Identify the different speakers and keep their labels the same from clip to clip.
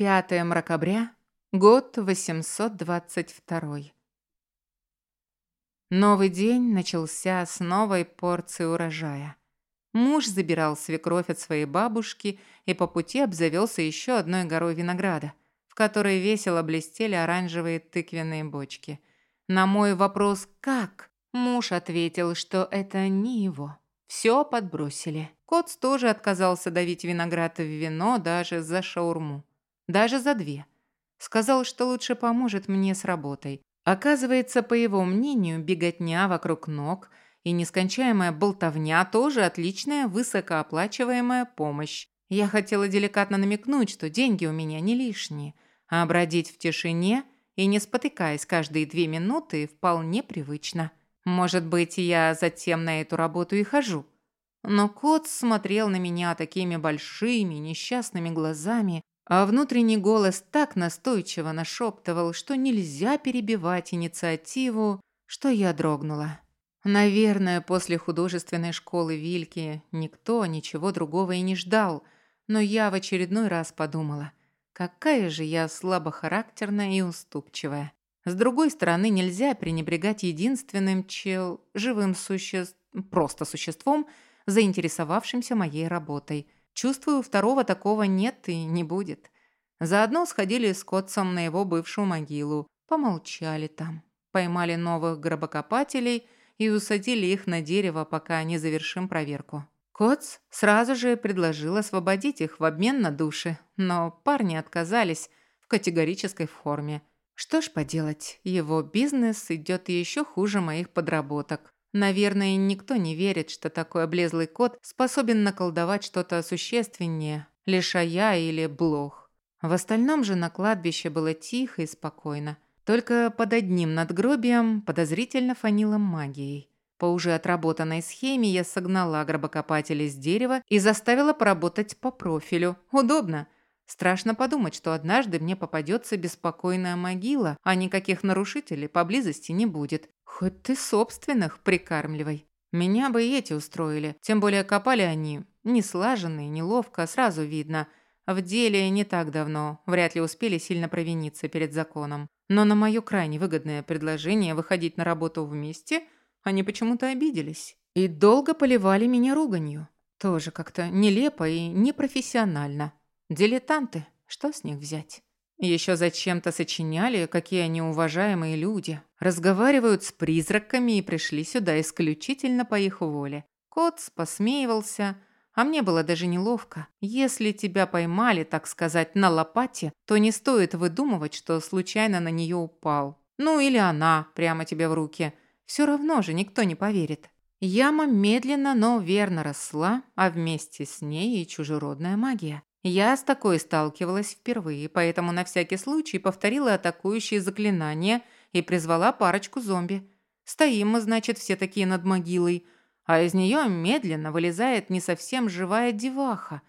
Speaker 1: 5 мракобря, год 822. Новый день начался с новой порции урожая. Муж забирал свекровь от своей бабушки и по пути обзавелся еще одной горой винограда, в которой весело блестели оранжевые тыквенные бочки. На мой вопрос «как?» муж ответил, что это не его. Все подбросили. Кот тоже отказался давить виноград в вино даже за шаурму. Даже за две. Сказал, что лучше поможет мне с работой. Оказывается, по его мнению, беготня вокруг ног и нескончаемая болтовня тоже отличная высокооплачиваемая помощь. Я хотела деликатно намекнуть, что деньги у меня не лишние, а бродить в тишине и не спотыкаясь каждые две минуты вполне привычно. Может быть, я затем на эту работу и хожу. Но кот смотрел на меня такими большими несчастными глазами, а внутренний голос так настойчиво нашептывал, что нельзя перебивать инициативу, что я дрогнула. Наверное, после художественной школы Вильки никто ничего другого и не ждал, но я в очередной раз подумала, какая же я слабохарактерная и уступчивая. С другой стороны, нельзя пренебрегать единственным чел... живым существ... просто существом, заинтересовавшимся моей работой – Чувствую, второго такого нет и не будет. Заодно сходили с Котцем на его бывшую могилу, помолчали там, поймали новых гробокопателей и усадили их на дерево, пока не завершим проверку. Коц сразу же предложил освободить их в обмен на души, но парни отказались в категорической форме. Что ж поделать, его бизнес идет еще хуже моих подработок. Наверное, никто не верит, что такой облезлый кот способен наколдовать что-то существеннее, лишая или блох. В остальном же на кладбище было тихо и спокойно. Только под одним надгробием подозрительно фанило магией. По уже отработанной схеме я согнала гробокопателей с дерева и заставила поработать по профилю. Удобно. Страшно подумать, что однажды мне попадется беспокойная могила, а никаких нарушителей поблизости не будет. Хоть ты собственных прикармливай. Меня бы и эти устроили. Тем более копали они не слаженные, неловко, сразу видно. В деле не так давно, вряд ли успели сильно провиниться перед законом. Но на мое крайне выгодное предложение выходить на работу вместе, они почему-то обиделись. И долго поливали меня руганью. Тоже как-то нелепо и непрофессионально. Дилетанты, что с них взять? Еще зачем-то сочиняли, какие они уважаемые люди. Разговаривают с призраками и пришли сюда исключительно по их воле. Кот посмеивался, а мне было даже неловко. Если тебя поймали, так сказать, на лопате, то не стоит выдумывать, что случайно на нее упал. Ну или она прямо тебе в руки. Все равно же никто не поверит. Яма медленно, но верно росла, а вместе с ней и чужеродная магия. Я с такой сталкивалась впервые, поэтому на всякий случай повторила атакующие заклинания и призвала парочку зомби. Стоим мы, значит, все такие над могилой, а из нее медленно вылезает не совсем живая деваха.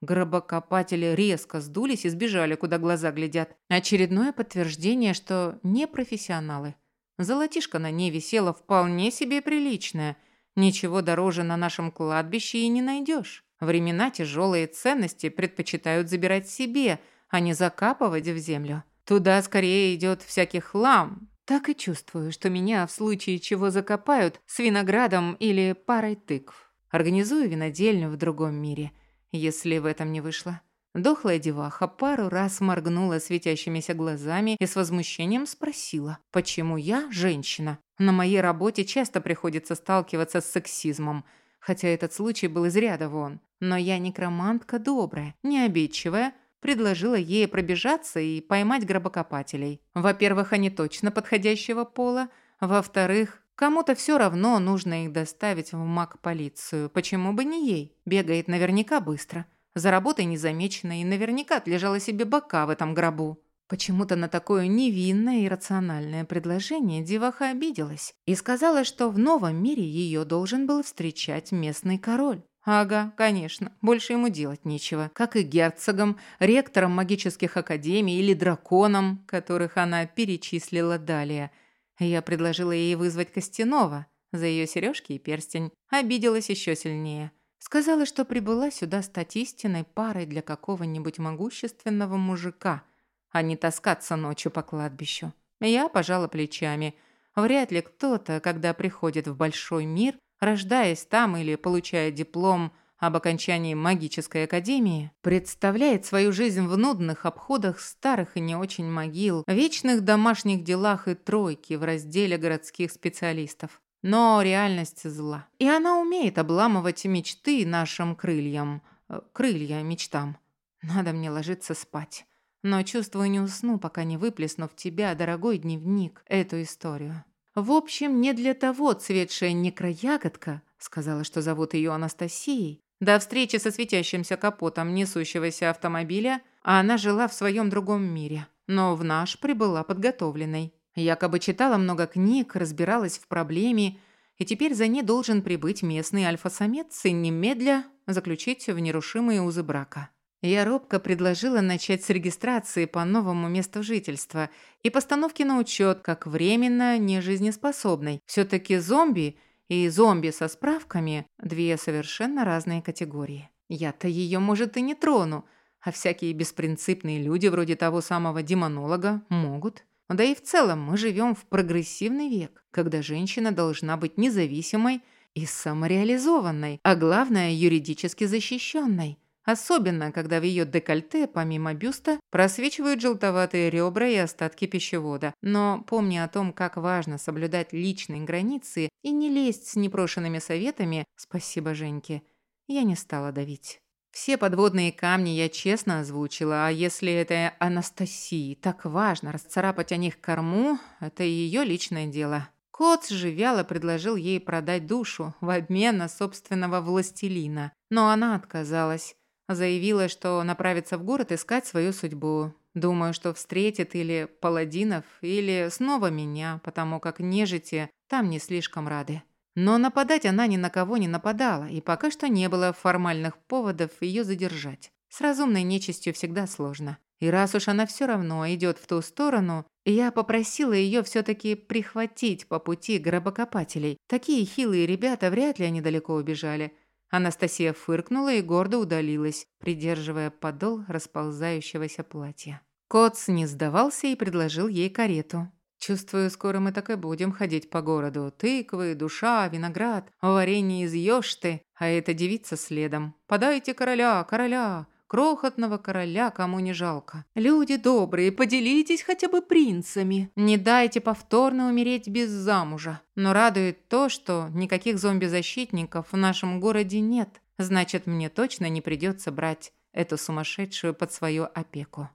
Speaker 1: Гробокопатели резко сдулись и сбежали, куда глаза глядят. Очередное подтверждение, что не профессионалы. Золотишко на ней висело вполне себе приличное. Ничего дороже на нашем кладбище и не найдешь. Времена тяжелые ценности предпочитают забирать себе, а не закапывать в землю. Туда скорее идет всякий хлам. Так и чувствую, что меня в случае чего закопают с виноградом или парой тыкв. Организую винодельню в другом мире, если в этом не вышло. Дохлая деваха пару раз моргнула светящимися глазами и с возмущением спросила, почему я женщина. На моей работе часто приходится сталкиваться с сексизмом – хотя этот случай был из ряда вон. Но я некромантка добрая, не обидчивая, предложила ей пробежаться и поймать гробокопателей. Во-первых, они точно подходящего пола. Во-вторых, кому-то все равно нужно их доставить в маг-полицию. Почему бы не ей? Бегает наверняка быстро. За работой незамеченной и наверняка отлежала себе бока в этом гробу. Почему-то на такое невинное и рациональное предложение деваха обиделась и сказала, что в новом мире ее должен был встречать местный король. Ага, конечно, больше ему делать нечего, как и герцогам, ректорам магических академий или драконам, которых она перечислила далее. Я предложила ей вызвать Костянова за ее сережки и перстень. Обиделась еще сильнее. Сказала, что прибыла сюда стать истинной парой для какого-нибудь могущественного мужика, а не таскаться ночью по кладбищу. Я пожала плечами. Вряд ли кто-то, когда приходит в большой мир, рождаясь там или получая диплом об окончании магической академии, представляет свою жизнь в нудных обходах старых и не очень могил, вечных домашних делах и тройки в разделе городских специалистов. Но реальность зла. И она умеет обламывать мечты нашим крыльям. Э, крылья мечтам. Надо мне ложиться спать. Но чувствую, не усну, пока не выплесну в тебя, дорогой дневник, эту историю. В общем, не для того цветшая некроягодка, сказала, что зовут ее Анастасией, до встречи со светящимся капотом несущегося автомобиля, а она жила в своем другом мире, но в наш прибыла подготовленной. Якобы читала много книг, разбиралась в проблеме, и теперь за ней должен прибыть местный альфа-самец и немедля заключить в нерушимые узы брака. Я робко предложила начать с регистрации по новому месту жительства и постановки на учет как временно нежизнеспособной. Все-таки зомби и зомби со справками – две совершенно разные категории. Я-то ее, может, и не трону, а всякие беспринципные люди вроде того самого демонолога могут. Да и в целом мы живем в прогрессивный век, когда женщина должна быть независимой и самореализованной, а главное – юридически защищенной. Особенно, когда в ее декольте, помимо бюста, просвечивают желтоватые ребра и остатки пищевода. Но помни о том, как важно соблюдать личные границы и не лезть с непрошенными советами, спасибо Женьке, я не стала давить. Все подводные камни я честно озвучила, а если это Анастасии так важно расцарапать о них корму, это ее личное дело. Кот же вяло предложил ей продать душу в обмен на собственного властелина, но она отказалась. Заявила, что направится в город искать свою судьбу. Думаю, что встретит или паладинов, или снова меня, потому как нежити там не слишком рады. Но нападать она ни на кого не нападала, и пока что не было формальных поводов ее задержать. С разумной нечистью всегда сложно. И раз уж она все равно идет в ту сторону, я попросила ее все-таки прихватить по пути гробокопателей. Такие хилые ребята, вряд ли они далеко убежали. Анастасия фыркнула и гордо удалилась, придерживая подол расползающегося платья. Коц не сдавался и предложил ей карету. Чувствую, скоро мы так и будем ходить по городу. Тыквы, душа, виноград, варенье из ёшты, а эта девица следом. Подайте короля, короля, крохотного короля, кому не жалко. Люди добрые, поделитесь хотя бы принцами. Не дайте повторно умереть без замужа. Но радует то, что никаких зомби-защитников в нашем городе нет. Значит, мне точно не придется брать эту сумасшедшую под свою опеку.